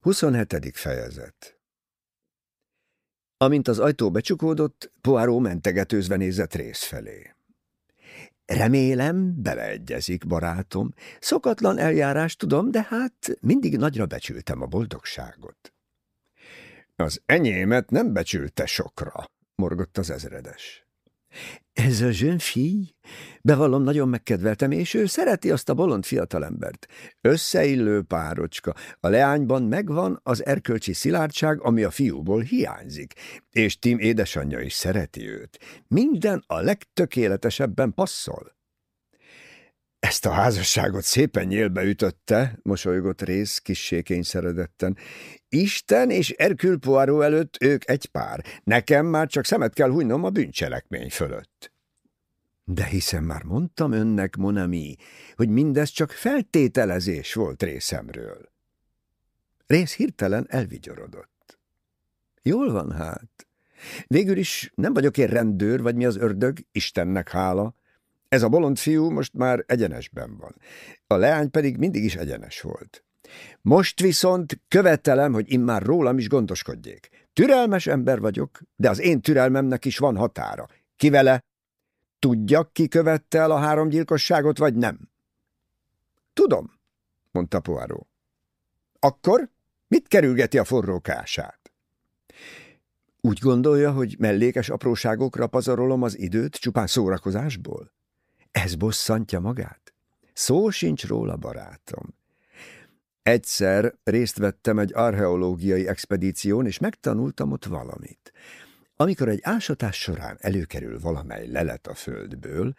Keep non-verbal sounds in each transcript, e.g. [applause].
27. fejezet Amint az ajtó becsukódott, Poirot mentegetőzve nézett rész felé. Remélem, beleegyezik, barátom. Szokatlan eljárás, tudom, de hát mindig nagyra becsültem a boldogságot. Az enyémet nem becsülte sokra, morgott az ezredes. Ez a jeune fille? Bevallom, nagyon megkedveltem, és ő szereti azt a bolond fiatalembert. Összeillő párocska. A leányban megvan az erkölcsi szilárdság, ami a fiúból hiányzik. És Tim édesanyja is szereti őt. Minden a legtökéletesebben passzol. Ezt a házasságot szépen nyélbe ütötte, mosolygott rész kissé kényszeredetten. Isten és Erkül Poirot előtt ők egy pár. Nekem már csak szemet kell hunynom a bűncselekmény fölött. De hiszen már mondtam önnek, Monami, hogy mindez csak feltételezés volt részemről. Rész hirtelen elvigyorodott. Jól van hát. Végül is nem vagyok én rendőr, vagy mi az ördög, Istennek hála. Ez a bolond fiú most már egyenesben van. A leány pedig mindig is egyenes volt. Most viszont követelem, hogy immár rólam is gondoskodjék. Türelmes ember vagyok, de az én türelmemnek is van határa. Ki? Tudja, ki követte el a három gyilkosságot, vagy nem? Tudom, mondta Poirot. Akkor mit kerülgeti a forrókását? Úgy gondolja, hogy mellékes apróságokra pazarolom az időt csupán szórakozásból? Ez bosszantja magát? Szó sincs róla, barátom. Egyszer részt vettem egy archeológiai expedíción, és megtanultam ott valamit. Amikor egy ásatás során előkerül valamely lelet a földből,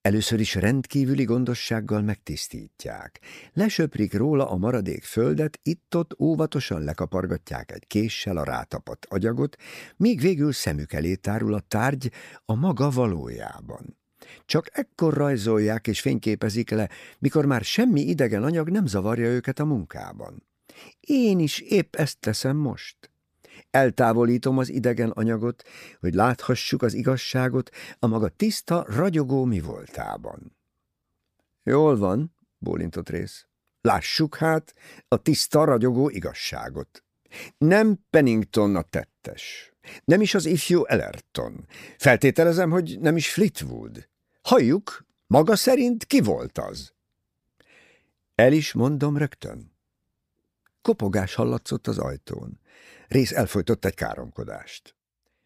először is rendkívüli gondossággal megtisztítják. Lesöprik róla a maradék földet, itt-ott óvatosan lekapargatják egy késsel a rátapadt agyagot, míg végül szemük elé tárul a tárgy a maga valójában. Csak ekkor rajzolják és fényképezik le, mikor már semmi idegen anyag nem zavarja őket a munkában. Én is épp ezt teszem most. Eltávolítom az idegen anyagot, hogy láthassuk az igazságot a maga tiszta, ragyogó mi voltában. Jól van, bólintott rész. Lássuk hát a tiszta, ragyogó igazságot. Nem Pennington a tettes, nem is az ifjú Ellerton. Feltételezem, hogy nem is Fleetwood. Halljuk, maga szerint ki volt az? El is mondom rögtön. Kopogás hallatszott az ajtón. Rész elfolytott egy káromkodást.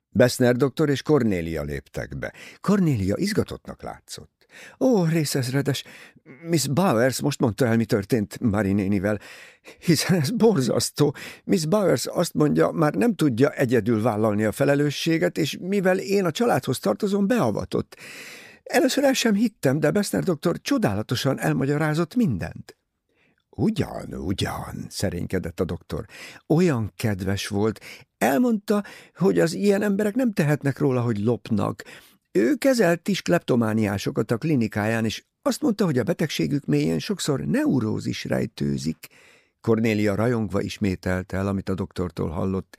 Beszner doktor és Cornélia léptek be. Cornélia izgatottnak látszott. Ó, részezredes, Miss Bowers most mondta el, mi történt Marinénivel, hiszen ez borzasztó. Miss Bowers azt mondja, már nem tudja egyedül vállalni a felelősséget, és mivel én a családhoz tartozom, beavatott. Először el sem hittem, de Beszner doktor csodálatosan elmagyarázott mindent. Ugyan, ugyan, szerénykedett a doktor. Olyan kedves volt. Elmondta, hogy az ilyen emberek nem tehetnek róla, hogy lopnak. Ő kezelt is kleptomániásokat a klinikáján, és azt mondta, hogy a betegségük mélyén sokszor neurózis rejtőzik. Kornélia rajongva ismételte el, amit a doktortól hallott.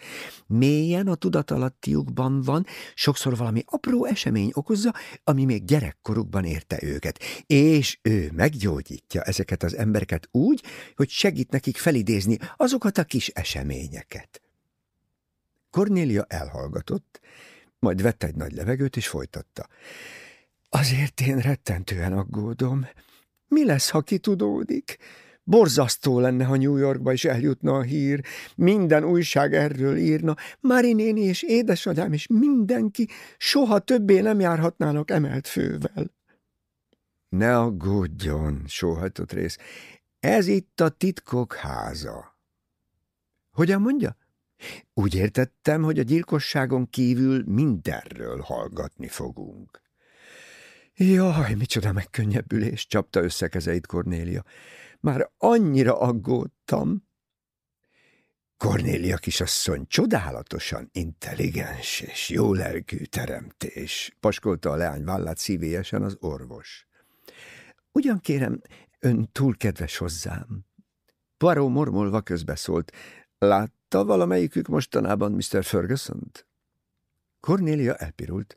Mélyen a tudatalattiukban van, sokszor valami apró esemény okozza, ami még gyerekkorukban érte őket, és ő meggyógyítja ezeket az embereket úgy, hogy segít nekik felidézni azokat a kis eseményeket. Kornélia elhallgatott, majd vett egy nagy levegőt, és folytatta. Azért én rettentően aggódom. Mi lesz, ha kitudódik? Borzasztó lenne, ha New Yorkba is eljutna a hír, minden újság erről írna, Mari néni és édesanyám és mindenki soha többé nem járhatnának emelt fővel. Ne aggódjon, sóhajtott rész, ez itt a titkok háza. Hogyan mondja? Úgy értettem, hogy a gyilkosságon kívül mindenről hallgatni fogunk. Jaj, micsoda megkönnyebbülés, csapta össze kezeit Kornélia. Már annyira aggódtam. Kornélia kisasszony csodálatosan intelligens és jó lelkű teremtés, paskolta a leány vállát szívélyesen az orvos. Ugyan kérem, ön túl kedves hozzám. Poirot mormolva közbeszólt. Látta valamelyikük mostanában Mr. Ferguson-t? Cornélia elpirult.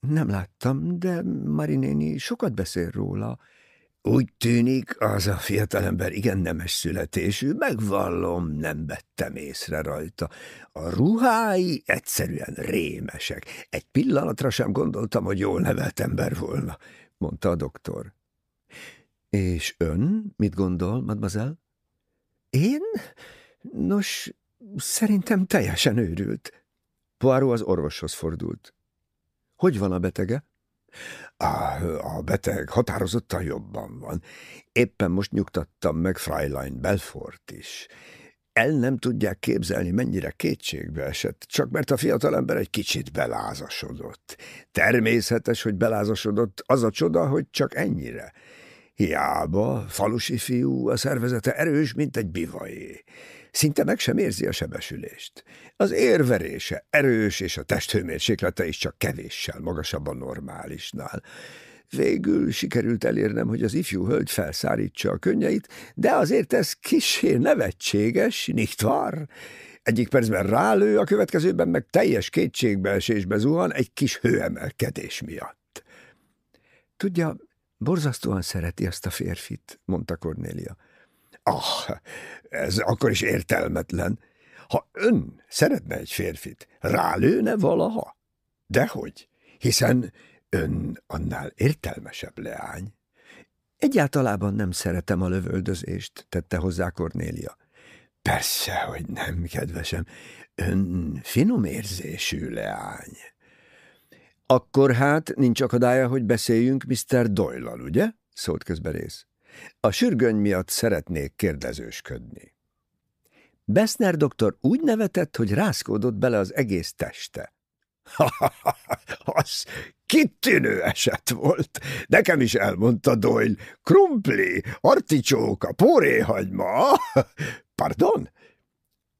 Nem láttam, de Marinéni sokat beszél róla. Úgy tűnik, az a fiatalember igen nemes születésű, megvallom, nem vettem észre rajta. A ruhái egyszerűen rémesek. Egy pillanatra sem gondoltam, hogy jól nevelt ember volna, mondta a doktor. És ön mit gondol, mademoiselle? Én? Nos, szerintem teljesen őrült. Poirot az orvoshoz fordult. Hogy van a betege? A, a beteg határozottan jobban van. Éppen most nyugtattam meg Freilein Belfort is. El nem tudják képzelni, mennyire kétségbe esett, csak mert a fiatalember egy kicsit belázasodott. Természetes, hogy belázasodott, az a csoda, hogy csak ennyire. Hiába, falusi fiú, a szervezete erős, mint egy bivajé. Szinte meg sem érzi a sebesülést. Az érverése erős, és a testhőmérséklete is csak kevéssel magasabb a normálisnál. Végül sikerült elérnem, hogy az ifjú hölgy felszárítsa a könnyeit, de azért ez kisé nevetséges, nicht wahr? Egyik percben rálő, a következőben meg teljes kétségbeesésbe zuhan egy kis hőemelkedés miatt. Tudja, borzasztóan szereti azt a férfit, mondta Cornélia. Ah, ez akkor is értelmetlen. Ha ön szeretne egy férfit, rálőne valaha? Dehogy, hiszen ön annál értelmesebb leány. Egyáltalában nem szeretem a lövöldözést, tette hozzá Kornélia. Persze, hogy nem, kedvesem. Ön finom érzésű leány. Akkor hát nincs akadálya, hogy beszéljünk Mr. doyle ugye? szólt közbe rész. A sürgöny miatt szeretnék kérdezősködni. Bessner doktor úgy nevetett, hogy rászkódott bele az egész teste. [laughs] az kitűnő eset volt. Nekem is elmondta Doyle. Krumpli, articsóka, póréhagyma. [laughs] Pardon?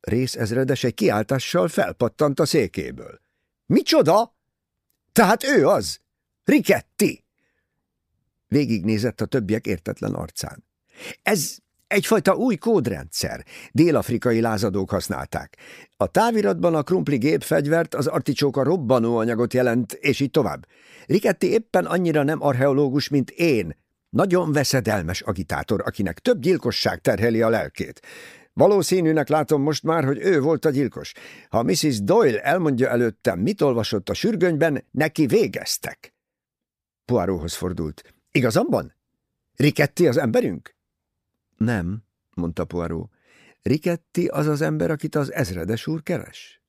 Rész ezredes egy kiáltással felpattant a székéből. Micsoda? Tehát ő az? Riketti! Végignézett a többiek értetlen arcán. Ez egyfajta új kódrendszer. Dél-afrikai lázadók használták. A táviratban a krumpli gépfegyvert, az articsóka robbanóanyagot jelent, és így tovább. Riketti éppen annyira nem archeológus, mint én. Nagyon veszedelmes agitátor, akinek több gyilkosság terheli a lelkét. Valószínűnek látom most már, hogy ő volt a gyilkos. Ha Mrs. Doyle elmondja előttem, mit olvasott a sürgönyben, neki végeztek. Poirothoz fordult. Igazam? Riketti az emberünk? Nem, mondta Poirot. Riketti az az ember, akit az ezredes úr keres?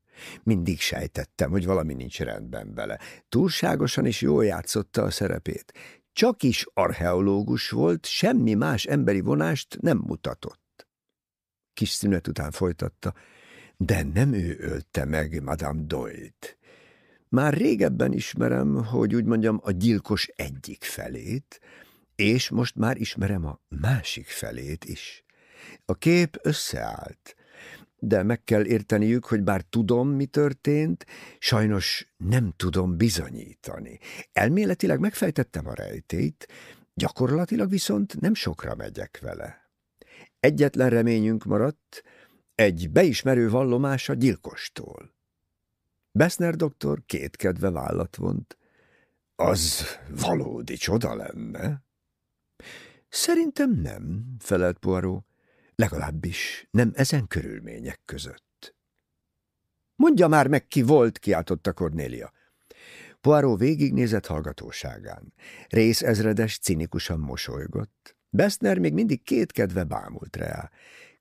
Mindig sejtettem, hogy valami nincs rendben vele. Túlságosan is jól játszotta a szerepét. Csak is archeológus volt, semmi más emberi vonást nem mutatott. Kis szünet után folytatta, de nem ő ölte meg Madame Doyle-t. Már régebben ismerem, hogy úgy mondjam, a gyilkos egyik felét, és most már ismerem a másik felét is. A kép összeállt, de meg kell érteniük, hogy bár tudom, mi történt, sajnos nem tudom bizonyítani. Elméletileg megfejtettem a rejtét, gyakorlatilag viszont nem sokra megyek vele. Egyetlen reményünk maradt, egy beismerő vallomás a gyilkostól. Bessner doktor kétkedve vállat vont. Az valódi csoda lenne. Szerintem nem, felelt Poirot. Legalábbis nem ezen körülmények között. Mondja már meg, ki volt, kiáltotta Cornélia. Poirot végignézett hallgatóságán. Rész ezredes cinikusan mosolygott. Bessner még mindig kétkedve bámult rá.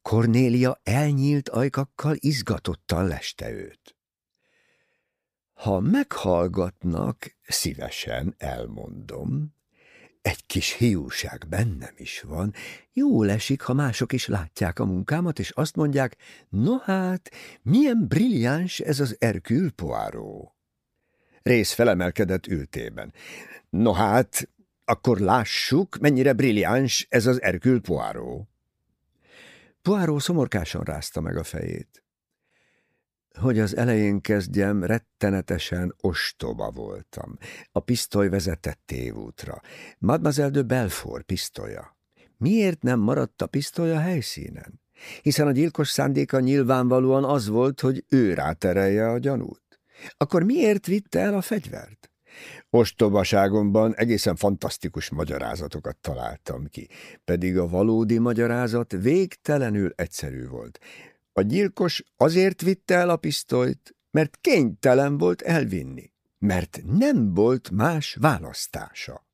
Cornélia elnyílt ajkakkal izgatottan leste őt. Ha meghallgatnak, szívesen elmondom. Egy kis hiúság bennem is van. Jól esik, ha mások is látják a munkámat, és azt mondják, no hát, milyen brilliáns ez az Erkül Poirot. Rész felemelkedett ültében. No hát, akkor lássuk, mennyire brilliáns ez az Erkül Poirot. Poirot szomorkásan rázta meg a fejét. Hogy az elején kezdjem, rettenetesen ostoba voltam. A pisztoly vezetett tévútra. Mademoiselle de Belfort pisztolya. Miért nem maradt a pisztoly helyszínen? Hiszen a gyilkos szándéka nyilvánvalóan az volt, hogy ő ráterelje a gyanút. Akkor miért vitte el a fegyvert? Ostobaságomban egészen fantasztikus magyarázatokat találtam ki, pedig a valódi magyarázat végtelenül egyszerű volt. A gyilkos azért vitte el a pisztolyt, mert kénytelen volt elvinni, mert nem volt más választása.